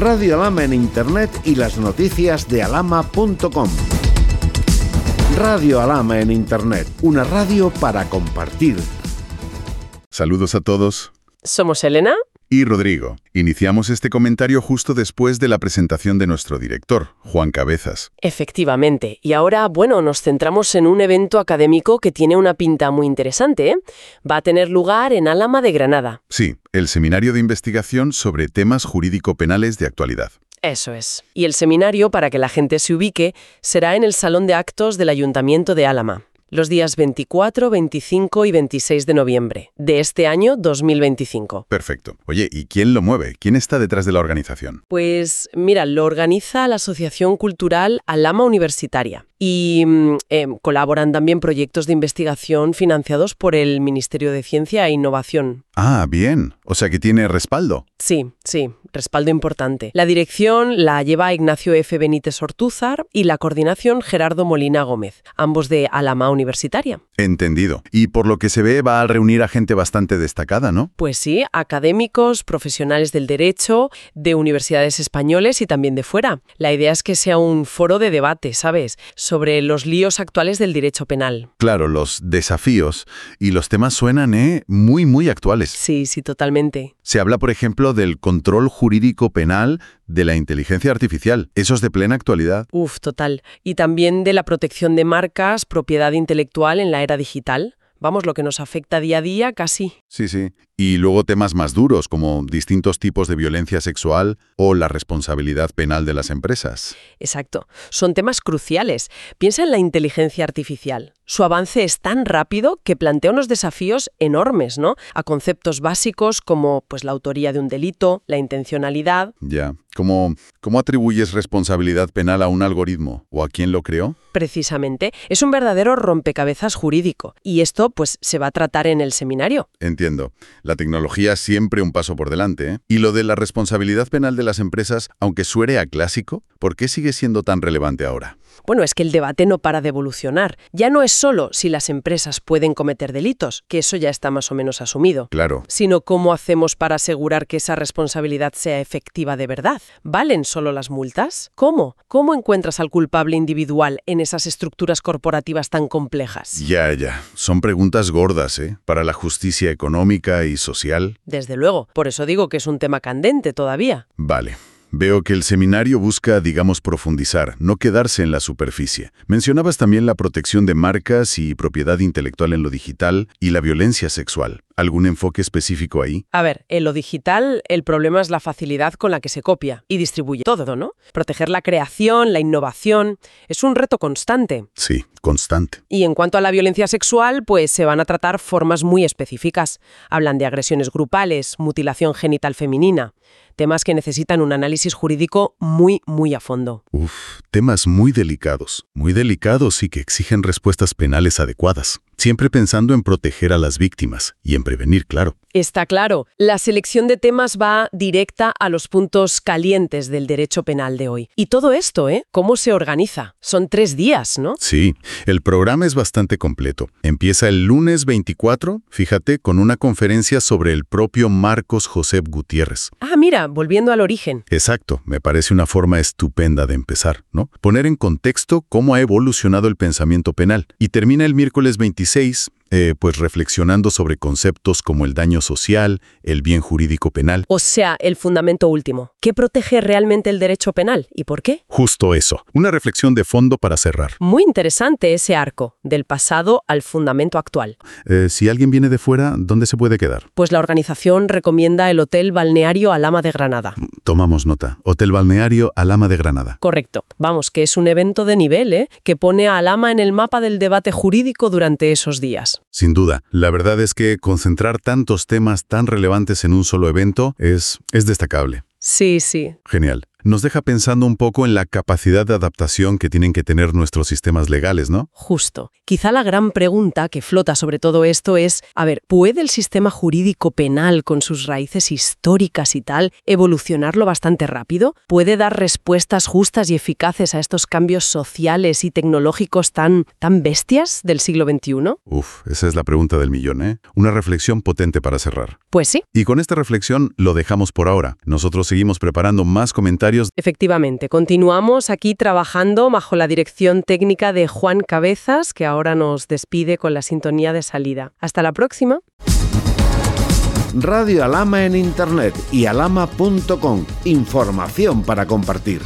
Radio Alama en Internet y las noticias de alama.com. Radio Alama en Internet, una radio para compartir. Saludos a todos. Somos Elena y Rodrigo. Iniciamos este comentario justo después de la presentación de nuestro director, Juan Cabezas. Efectivamente. Y ahora, bueno, nos centramos en un evento académico que tiene una pinta muy interesante. ¿eh? Va a tener lugar en Álama de Granada. Sí, el Seminario de Investigación sobre Temas Jurídico-Penales de Actualidad. Eso es. Y el seminario, para que la gente se ubique, será en el Salón de Actos del Ayuntamiento de Álama los días 24, 25 y 26 de noviembre de este año 2025. Perfecto. Oye, ¿y quién lo mueve? ¿Quién está detrás de la organización? Pues mira, lo organiza la Asociación Cultural Alama Universitaria y mm, eh, colaboran también proyectos de investigación financiados por el Ministerio de Ciencia e Innovación. Ah, bien. O sea que tiene respaldo. Sí, sí, respaldo importante. La dirección la lleva Ignacio F. Benítez Ortúzar y la coordinación Gerardo Molina Gómez, ambos de Alama Universitaria. Entendido. Y por lo que se ve va a reunir a gente bastante destacada, ¿no? Pues sí, académicos, profesionales del derecho, de universidades españoles y también de fuera. La idea es que sea un foro de debate, ¿sabes? Sobre los líos actuales del derecho penal. Claro, los desafíos. Y los temas suenan, ¿eh? Muy, muy actuales. Sí, sí, totalmente. Se habla, por ejemplo, del control jurídico penal de la inteligencia artificial. Eso es de plena actualidad. Uf, total. Y también de la protección de marcas, propiedad intelectual en la era digital. Vamos, lo que nos afecta día a día casi. Sí, sí. Y luego temas más duros como distintos tipos de violencia sexual o la responsabilidad penal de las empresas. Exacto. Son temas cruciales. Piensa en la inteligencia artificial. Su avance es tan rápido que plantea unos desafíos enormes, ¿no? A conceptos básicos como pues la autoría de un delito, la intencionalidad. Ya. ¿Cómo, ¿Cómo atribuyes responsabilidad penal a un algoritmo o a quién lo creó? Precisamente. Es un verdadero rompecabezas jurídico. Y esto pues se va a tratar en el seminario. Entiendo. La tecnología siempre un paso por delante. ¿eh? Y lo de la responsabilidad penal de las empresas, aunque suere a clásico, ¿por qué sigue siendo tan relevante ahora? Bueno, es que el debate no para de evolucionar. Ya no es solo si las empresas pueden cometer delitos, que eso ya está más o menos asumido. Claro. Sino cómo hacemos para asegurar que esa responsabilidad sea efectiva de verdad. ¿Valen solo las multas? ¿Cómo? ¿Cómo encuentras al culpable individual en esas estructuras corporativas tan complejas? Ya, ya. Son preguntas gordas, ¿eh? Para la justicia económica y social. Desde luego. Por eso digo que es un tema candente todavía. Vale. Veo que el seminario busca, digamos, profundizar, no quedarse en la superficie. Mencionabas también la protección de marcas y propiedad intelectual en lo digital y la violencia sexual. ¿Algún enfoque específico ahí? A ver, en lo digital el problema es la facilidad con la que se copia y distribuye todo, ¿no? Proteger la creación, la innovación, es un reto constante. Sí, constante. Y en cuanto a la violencia sexual, pues se van a tratar formas muy específicas. Hablan de agresiones grupales, mutilación genital femenina, temas que necesitan un análisis jurídico muy, muy a fondo. Uf, temas muy delicados, muy delicados y que exigen respuestas penales adecuadas siempre pensando en proteger a las víctimas y en prevenir, claro. Está claro. La selección de temas va directa a los puntos calientes del derecho penal de hoy. Y todo esto, ¿eh? ¿Cómo se organiza? Son tres días, ¿no? Sí, el programa es bastante completo. Empieza el lunes 24, fíjate, con una conferencia sobre el propio Marcos José Gutiérrez. Ah, mira, volviendo al origen. Exacto, me parece una forma estupenda de empezar, ¿no? Poner en contexto cómo ha evolucionado el pensamiento penal. Y termina el miércoles 26 eh, pues reflexionando sobre conceptos como el daño social, el bien jurídico penal. O sea, el fundamento último. ¿Qué protege realmente el derecho penal y por qué? Justo eso. Una reflexión de fondo para cerrar. Muy interesante ese arco, del pasado al fundamento actual. Eh, si alguien viene de fuera, ¿dónde se puede quedar? Pues la organización recomienda el Hotel Balneario Alama de Granada. Tomamos nota. Hotel Balneario Alama de Granada. Correcto. Vamos, que es un evento de nivel, ¿eh? Que pone a Alama en el mapa del debate jurídico durante esos días. Sin duda. La verdad es que concentrar tantos temas tan relevantes en un solo evento es, es destacable. Sí, sí. Genial. Nos deja pensando un poco en la capacidad de adaptación que tienen que tener nuestros sistemas legales, ¿no? Justo. Quizá la gran pregunta que flota sobre todo esto es, a ver, ¿puede el sistema jurídico penal con sus raíces históricas y tal evolucionarlo bastante rápido? ¿Puede dar respuestas justas y eficaces a estos cambios sociales y tecnológicos tan, tan bestias del siglo XXI? Uf, esa es la pregunta del millón, ¿eh? Una reflexión potente para cerrar. Pues sí. Y con esta reflexión lo dejamos por ahora. Nosotros seguimos preparando más comentarios. Efectivamente, continuamos aquí trabajando bajo la dirección técnica de Juan Cabezas, que ahora nos despide con la sintonía de salida. Hasta la próxima. Radio Alama en Internet y alama.com. Información para compartir.